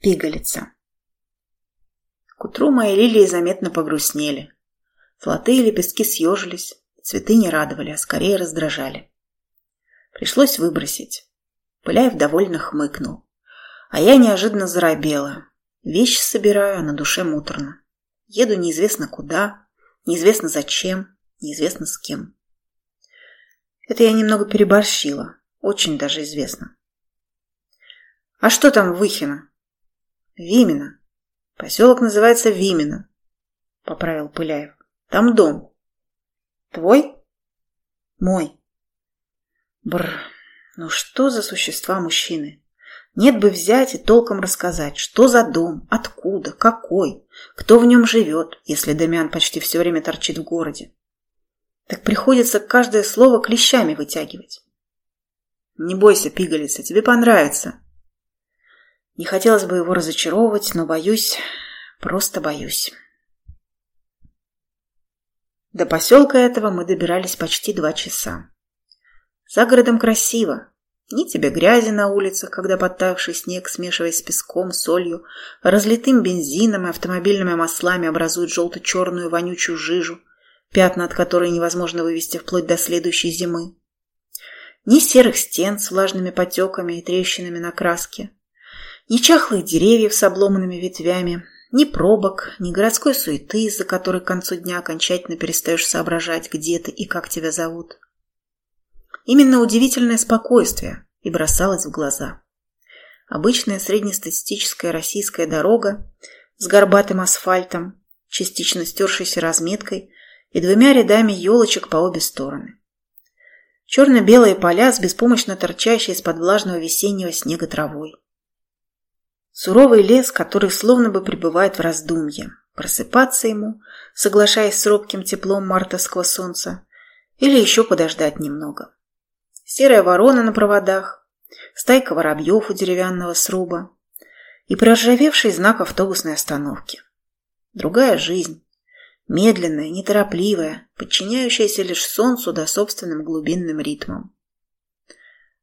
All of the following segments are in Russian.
Пигалица. К утру мои лилии заметно погрустнели. Золотые лепестки съежились, цветы не радовали, а скорее раздражали. Пришлось выбросить. Пыляев довольно хмыкнул. А я неожиданно заробела. Вещи собираю, а на душе муторно. Еду неизвестно куда, неизвестно зачем, неизвестно с кем. Это я немного переборщила. Очень даже известно. А что там в Выхино? Вимина. Поселок называется Вимина, поправил Пыляев. Там дом. Твой? Мой. Бр, ну что за существа мужчины? Нет бы взять и толком рассказать, что за дом, откуда, какой, кто в нем живет, если Дамиан почти все время торчит в городе. Так приходится каждое слово клещами вытягивать. Не бойся, пигалица, тебе понравится. Не хотелось бы его разочаровывать, но боюсь, просто боюсь. До поселка этого мы добирались почти два часа. За городом красиво. Ни тебе грязи на улицах, когда подтаявший снег, смешиваясь с песком, солью, разлитым бензином и автомобильными маслами образует желто-черную вонючую жижу, пятна от которой невозможно вывести вплоть до следующей зимы. Ни серых стен с влажными потеками и трещинами на краске, ни чахлых деревьев с обломанными ветвями, ни пробок, ни городской суеты, из-за которой к концу дня окончательно перестаешь соображать, где ты и как тебя зовут. Именно удивительное спокойствие и бросалось в глаза. Обычная среднестатистическая российская дорога с горбатым асфальтом, частично стершейся разметкой и двумя рядами елочек по обе стороны. Черно-белые поля с беспомощно торчащей из-под влажного весеннего снега травой. Суровый лес, который словно бы пребывает в раздумье. Просыпаться ему, соглашаясь с робким теплом мартовского солнца, или еще подождать немного. Серая ворона на проводах, стайка воробьев у деревянного сруба и проржавевший знак автобусной остановки. Другая жизнь, медленная, неторопливая, подчиняющаяся лишь солнцу да собственным глубинным ритмам.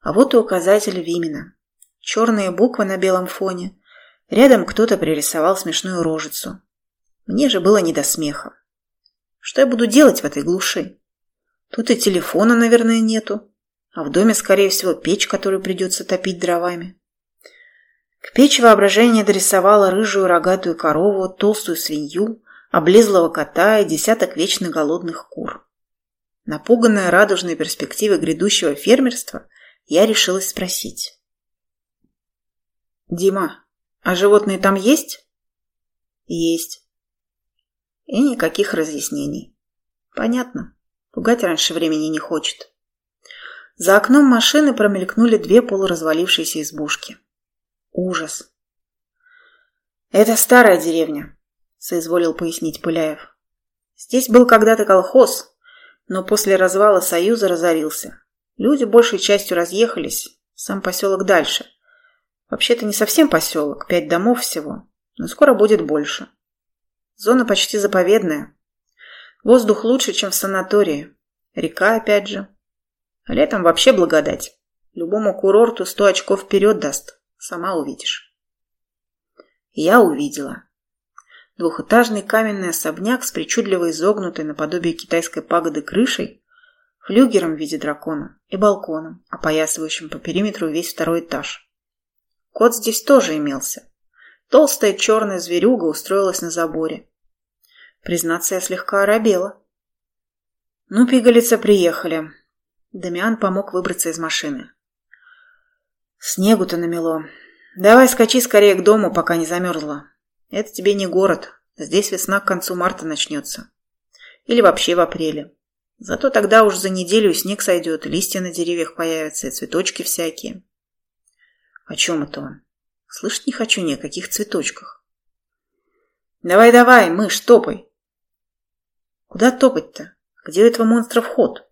А вот и указатель Вимена. Черные буквы на белом фоне. Рядом кто-то пририсовал смешную рожицу. Мне же было не до смеха. Что я буду делать в этой глуши? Тут и телефона, наверное, нету. А в доме, скорее всего, печь, которую придется топить дровами. К печи воображение дорисовало рыжую рогатую корову, толстую свинью, облезлого кота и десяток вечно голодных кур. Напуганная радужной перспективой грядущего фермерства, я решилась спросить. «Дима, а животные там есть?» «Есть». И никаких разъяснений. Понятно. Пугать раньше времени не хочет. За окном машины промелькнули две полуразвалившиеся избушки. Ужас. «Это старая деревня», — соизволил пояснить Пыляев. «Здесь был когда-то колхоз, но после развала Союза разорился. Люди большей частью разъехались, сам поселок дальше. Вообще-то не совсем поселок, пять домов всего, но скоро будет больше. Зона почти заповедная. Воздух лучше, чем в санатории. Река, опять же. А летом вообще благодать. Любому курорту сто очков вперед даст. Сама увидишь. Я увидела. Двухэтажный каменный особняк с причудливо изогнутой наподобие китайской пагоды крышей, флюгером в виде дракона и балконом, опоясывающим по периметру весь второй этаж. Кот здесь тоже имелся. Толстая черная зверюга устроилась на заборе. Признаться, я слегка оробела. Ну, пигалица, приехали. Дамиан помог выбраться из машины. Снегу-то намело. Давай скачи скорее к дому, пока не замерзла. Это тебе не город. Здесь весна к концу марта начнется. Или вообще в апреле. Зато тогда уж за неделю снег сойдет, листья на деревьях появятся, и цветочки всякие. О чем это он? Слышать не хочу ни о каких цветочках. Давай-давай, мышь, топай. Куда топать-то? Где у этого монстра вход?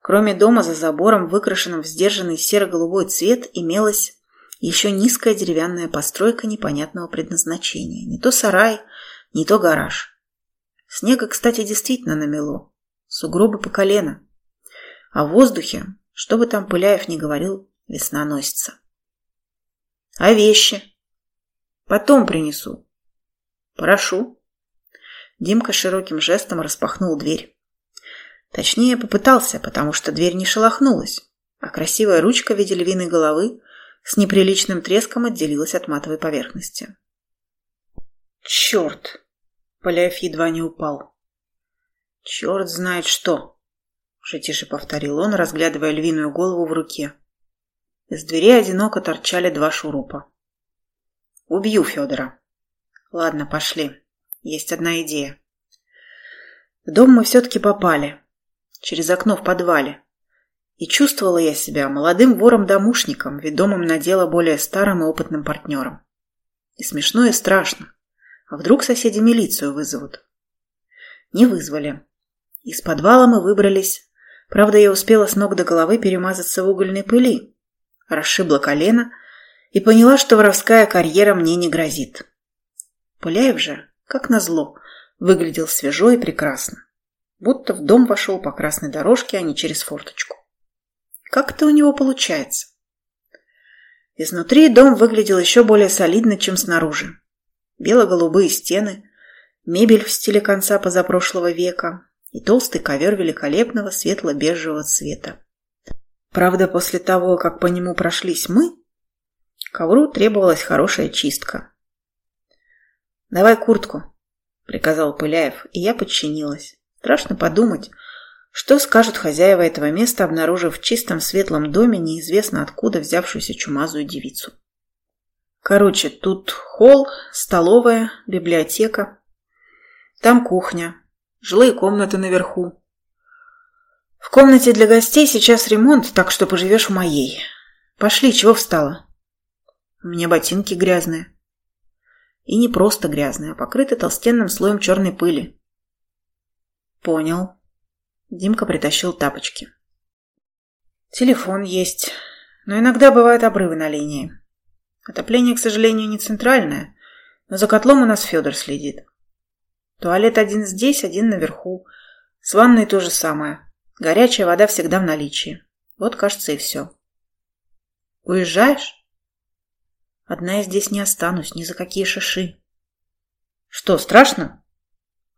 Кроме дома за забором, выкрашенным в сдержанный серо-голубой цвет, имелась еще низкая деревянная постройка непонятного предназначения. Не то сарай, не то гараж. Снега, кстати, действительно намело. Сугробы по колено. А в воздухе, что бы там Пыляев ни говорил, весна носится. А вещи? Потом принесу. Прошу. Димка широким жестом распахнул дверь. Точнее, попытался, потому что дверь не шелохнулась, а красивая ручка в виде львиной головы с неприличным треском отделилась от матовой поверхности. «Черт!» — Поляев едва не упал. «Черт знает что!» — уже тише повторил он, разглядывая львиную голову в руке. Из двери одиноко торчали два шурупа. «Убью Федора!» «Ладно, пошли. Есть одна идея. В дом мы все-таки попали. Через окно в подвале. И чувствовала я себя молодым вором-домушником, ведомым на дело более старым и опытным партнером. И смешно, и страшно. А вдруг соседи милицию вызовут? Не вызвали. Из подвала мы выбрались. Правда, я успела с ног до головы перемазаться в угольной пыли. Расшибла колено и поняла, что воровская карьера мне не грозит. Пыляев же, как назло, выглядел свежо и прекрасно. Будто в дом вошел по красной дорожке, а не через форточку. Как это у него получается? Изнутри дом выглядел еще более солидно, чем снаружи. Бело-голубые стены, мебель в стиле конца позапрошлого века и толстый ковер великолепного светло-бежевого цвета. Правда, после того, как по нему прошлись мы, ковру требовалась хорошая чистка. «Давай куртку», — приказал Пыляев, и я подчинилась. Страшно подумать, что скажут хозяева этого места, обнаружив в чистом светлом доме неизвестно откуда взявшуюся чумазую девицу? Короче, тут холл, столовая, библиотека. Там кухня, жилые комнаты наверху. В комнате для гостей сейчас ремонт, так что поживешь в моей. Пошли, чего встала? У меня ботинки грязные. И не просто грязные, а покрыты толстенным слоем черной пыли. Понял. Димка притащил тапочки. Телефон есть, но иногда бывают обрывы на линии. Отопление, к сожалению, не центральное, но за котлом у нас Федор следит. Туалет один здесь, один наверху. С ванной то же самое. Горячая вода всегда в наличии. Вот, кажется, и все. Уезжаешь? Одна я здесь не останусь, ни за какие шиши. Что, страшно?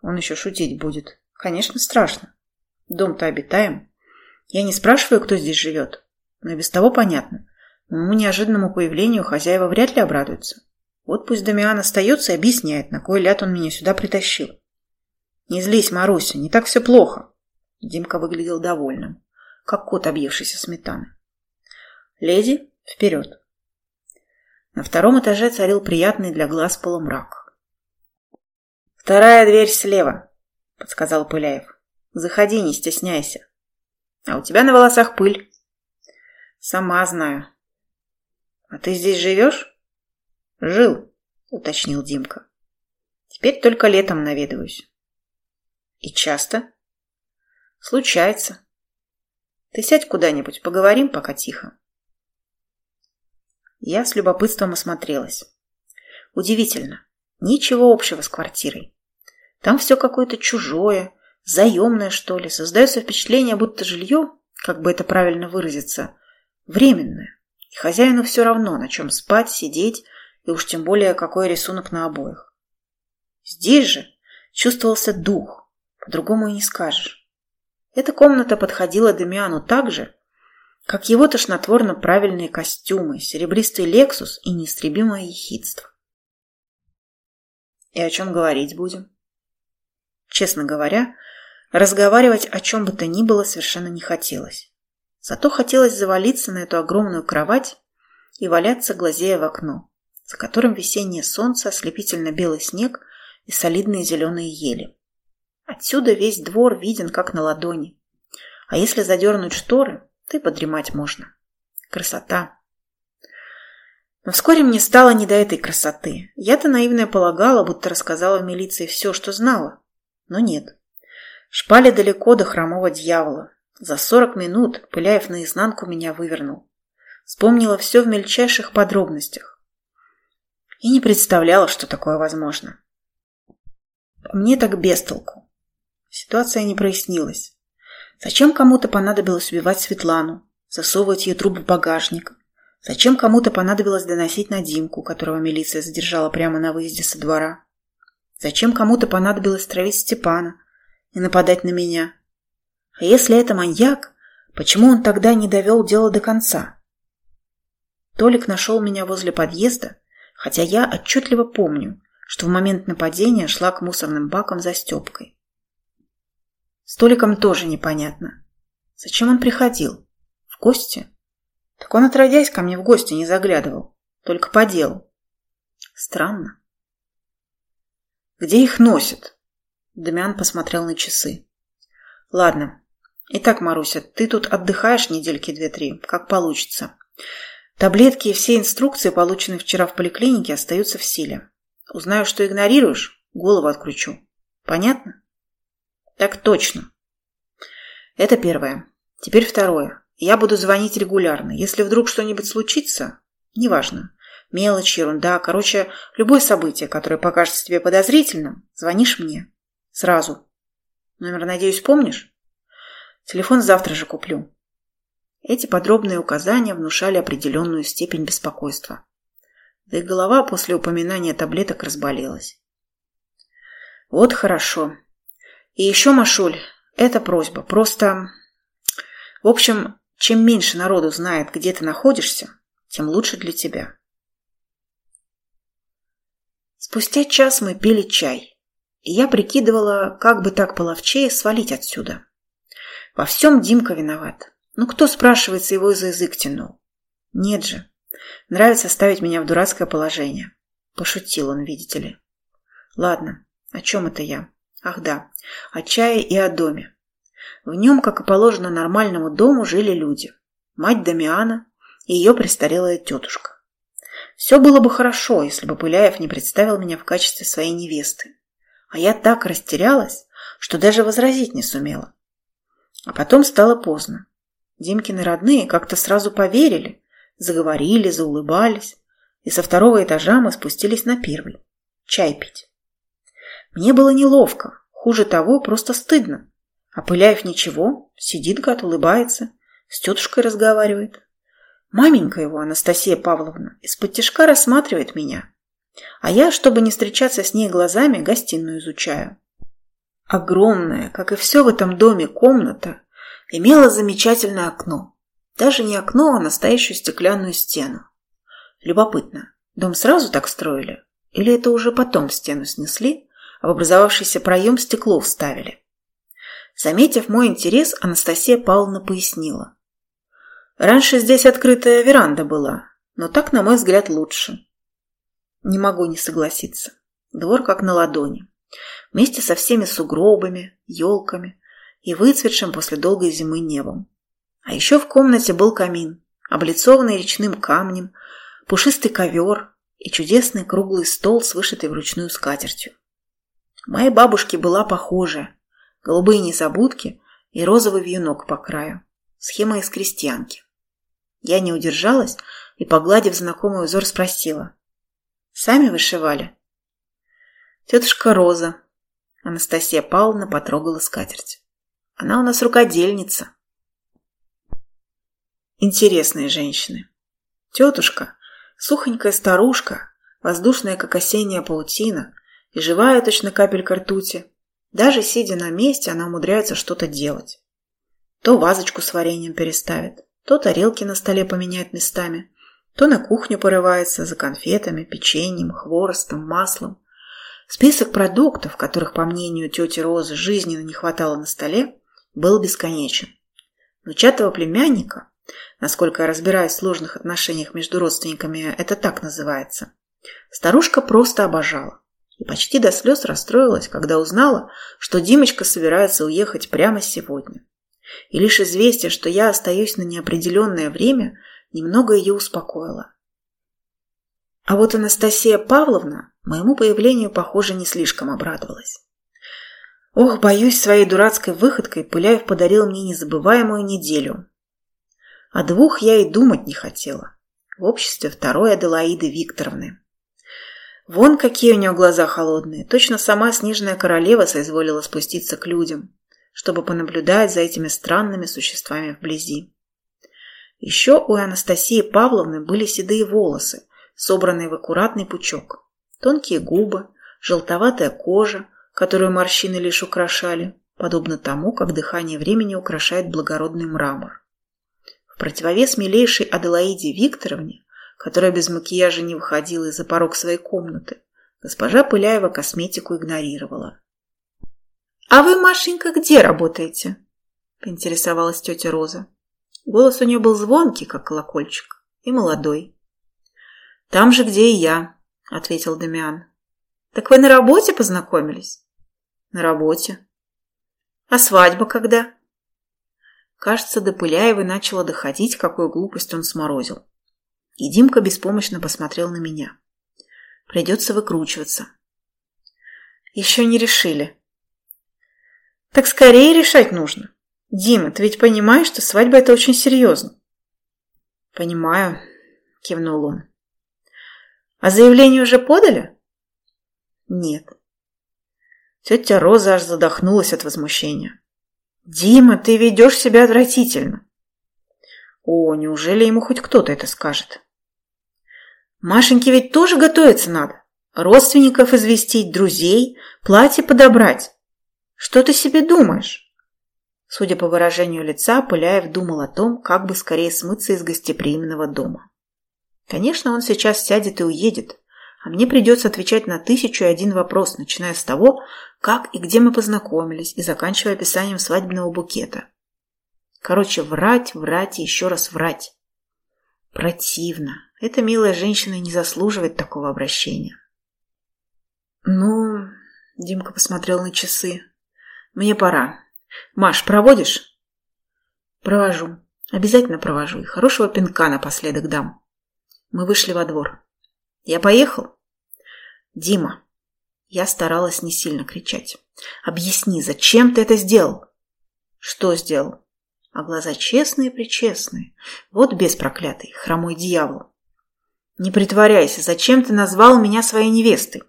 Он еще шутить будет. Конечно, страшно. Дом-то обитаем. Я не спрашиваю, кто здесь живет. Но без того понятно. Моему неожиданному появлению хозяева вряд ли обрадуются. Вот пусть Дамиан остается и объясняет, на кой ляд он меня сюда притащил. Не злись, Маруся, не так все плохо. Димка выглядел довольным, как кот, объевшийся сметаны. Леди, вперед. На втором этаже царил приятный для глаз полумрак. «Вторая дверь слева», — подсказал Пыляев. Заходи, не стесняйся. А у тебя на волосах пыль. Сама знаю. А ты здесь живешь? Жил, уточнил Димка. Теперь только летом наведываюсь. И часто? Случается. Ты сядь куда-нибудь, поговорим пока тихо. Я с любопытством осмотрелась. Удивительно. Ничего общего с квартирой. Там все какое-то чужое, заемное, что ли. Создается впечатление, будто жилье, как бы это правильно выразиться, временное. И хозяину все равно, на чем спать, сидеть, и уж тем более, какой рисунок на обоих. Здесь же чувствовался дух, по-другому и не скажешь. Эта комната подходила Демиану так же, как его тошнотворно правильные костюмы, серебристый лексус и неистребимое ехидство. И о чем говорить будем? Честно говоря, разговаривать о чем бы то ни было совершенно не хотелось. Зато хотелось завалиться на эту огромную кровать и валяться, глазея в окно, за которым весеннее солнце, ослепительно белый снег и солидные зеленые ели. Отсюда весь двор виден, как на ладони. А если задернуть шторы, то и подремать можно. Красота. Но вскоре мне стало не до этой красоты. Я-то наивная полагала, будто рассказала в милиции все, что знала. Но нет. Шпали далеко до хромого дьявола. За сорок минут Пыляев наизнанку меня вывернул. Вспомнила все в мельчайших подробностях. И не представляла, что такое возможно. Мне так без толку. Ситуация не прояснилась. Зачем кому-то понадобилось убивать Светлану, засовывать ее труп в багажник, Зачем кому-то понадобилось доносить на Димку, которого милиция задержала прямо на выезде со двора? Зачем кому-то понадобилось травить Степана и нападать на меня? А если это маньяк, почему он тогда не довел дело до конца? Толик нашел меня возле подъезда, хотя я отчетливо помню, что в момент нападения шла к мусорным бакам за Степкой. С Толиком тоже непонятно. Зачем он приходил? В гости? Так он, отродясь, ко мне в гости не заглядывал. Только по делу. Странно. Где их носят? Дамиан посмотрел на часы. Ладно. Итак, Маруся, ты тут отдыхаешь недельки две-три, как получится. Таблетки и все инструкции, полученные вчера в поликлинике, остаются в силе. Узнаю, что игнорируешь, голову откручу. Понятно? Так точно. Это первое. Теперь второе. Я буду звонить регулярно. Если вдруг что-нибудь случится, неважно. Мелочь, ерунда, короче, любое событие, которое покажется тебе подозрительным, звонишь мне. Сразу. Номер, надеюсь, помнишь? Телефон завтра же куплю. Эти подробные указания внушали определенную степень беспокойства. Да и голова после упоминания таблеток разболелась. Вот хорошо. И еще, Машуль, это просьба. Просто... В общем, чем меньше народу знает, где ты находишься, тем лучше для тебя. Спустя час мы пили чай, и я прикидывала, как бы так половчее свалить отсюда. Во всем Димка виноват. Ну кто, спрашивается, его за язык тянул? Нет же. Нравится ставить меня в дурацкое положение. Пошутил он, видите ли. Ладно, о чем это я? Ах да, о чае и о доме. В нем, как и положено нормальному дому, жили люди. Мать Дамиана и ее престарелая тетушка. Все было бы хорошо, если бы Пыляев не представил меня в качестве своей невесты. А я так растерялась, что даже возразить не сумела. А потом стало поздно. Димкины родные как-то сразу поверили, заговорили, заулыбались, и со второго этажа мы спустились на первый. Чай пить. Мне было неловко, хуже того, просто стыдно. А Пыляев ничего, сидит гад, улыбается, с тетушкой разговаривает. Маменька его, Анастасия Павловна, из-под тяжка рассматривает меня. А я, чтобы не встречаться с ней глазами, гостиную изучаю. Огромная, как и все в этом доме, комната имела замечательное окно. Даже не окно, а настоящую стеклянную стену. Любопытно, дом сразу так строили? Или это уже потом стену снесли, в образовавшийся проем стекло вставили? Заметив мой интерес, Анастасия Павловна пояснила. Раньше здесь открытая веранда была, но так, на мой взгляд, лучше. Не могу не согласиться. Двор как на ладони. Вместе со всеми сугробами, елками, и выцветшим после долгой зимы небом. А еще в комнате был камин, облицованный речным камнем, пушистый ковер и чудесный круглый стол с вышитой вручную скатертью. Моей бабушки была похожая, голубые незабудки и розовый вьюнок по краю, схема из крестьянки. Я не удержалась и, погладив знакомый узор, спросила. «Сами вышивали?» «Тетушка Роза», Анастасия Павловна потрогала скатерть. Она у нас рукодельница. Интересные женщины. Тетушка, сухонькая старушка, воздушная, как осенняя паутина, и живая точно капелька ртути. Даже сидя на месте, она умудряется что-то делать. То вазочку с вареньем переставит, то тарелки на столе поменяет местами, то на кухню порывается за конфетами, печеньем, хворостом, маслом. Список продуктов, которых, по мнению тети Розы, жизненно не хватало на столе, был бесконечен. Но чатого племянника, насколько я разбираюсь в сложных отношениях между родственниками, это так называется, старушка просто обожала. И почти до слез расстроилась, когда узнала, что Димочка собирается уехать прямо сегодня. И лишь известие, что я остаюсь на неопределенное время, немного ее успокоило. А вот Анастасия Павловна моему появлению, похоже, не слишком обрадовалась. Ох, боюсь, своей дурацкой выходкой Пыляев подарил мне незабываемую неделю. О двух я и думать не хотела. В обществе второй Аделаиды Викторовны. Вон какие у нее глаза холодные. Точно сама снежная королева соизволила спуститься к людям, чтобы понаблюдать за этими странными существами вблизи. Еще у Анастасии Павловны были седые волосы, собранные в аккуратный пучок, тонкие губы, желтоватая кожа, которую морщины лишь украшали, подобно тому, как дыхание времени украшает благородный мрамор. В противовес милейшей Аделаиде Викторовне, которая без макияжа не выходила из-за порог своей комнаты, госпожа Пыляева косметику игнорировала. «А вы, Машенька, где работаете?» – поинтересовалась тетя Роза. Голос у нее был звонкий, как колокольчик, и молодой. «Там же, где и я», – ответил Дамиан. «Так вы на работе познакомились?» «На работе». «А свадьба когда?» Кажется, до Пыляевой начало доходить, какую глупость он сморозил. И Димка беспомощно посмотрел на меня. Придется выкручиваться. Еще не решили. Так скорее решать нужно. Дима, ты ведь понимаешь, что свадьба это очень серьезно? Понимаю, кивнул он. А заявление уже подали? Нет. Тетя Роза аж задохнулась от возмущения. «Дима, ты ведешь себя отвратительно!» «О, неужели ему хоть кто-то это скажет?» «Машеньке ведь тоже готовиться надо. Родственников известить, друзей, платье подобрать. Что ты себе думаешь?» Судя по выражению лица, Пыляев думал о том, как бы скорее смыться из гостеприимного дома. Конечно, он сейчас сядет и уедет, а мне придется отвечать на тысячу и один вопрос, начиная с того, как и где мы познакомились, и заканчивая описанием свадебного букета. Короче, врать, врать и еще раз врать. Противно. Эта милая женщина не заслуживает такого обращения. Ну, Димка посмотрел на часы. Мне пора. Маш, проводишь? Провожу. Обязательно провожу. И хорошего пинка напоследок дам. Мы вышли во двор. Я поехал? Дима. Я старалась не сильно кричать. Объясни, зачем ты это сделал? Что сделал? А глаза честные-причестные. Вот без проклятый, хромой дьявол. Не притворяйся, зачем ты назвал меня своей невестой?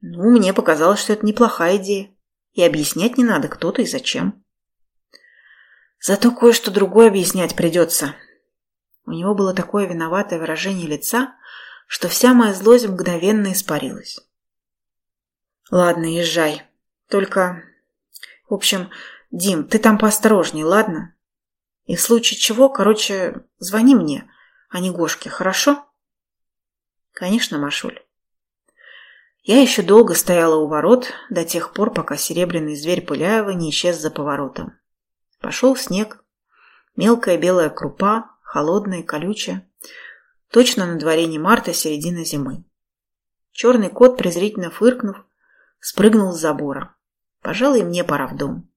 Ну, мне показалось, что это неплохая идея. И объяснять не надо, кто-то и зачем. Зато кое-что другое объяснять придется. У него было такое виноватое выражение лица, что вся моя злость мгновенно испарилась. Ладно, езжай. Только... В общем, Дим, ты там поосторожней, ладно? И в случае чего, короче, звони мне, а не Гошке, хорошо? Конечно, Машуль. Я еще долго стояла у ворот, до тех пор, пока серебряный зверь Пыляева не исчез за поворотом. Пошел снег. Мелкая белая крупа, холодная, колючая. Точно на дворе не марта, а середина зимы. Черный кот, презрительно фыркнув, спрыгнул с забора. Пожалуй, мне пора в дом.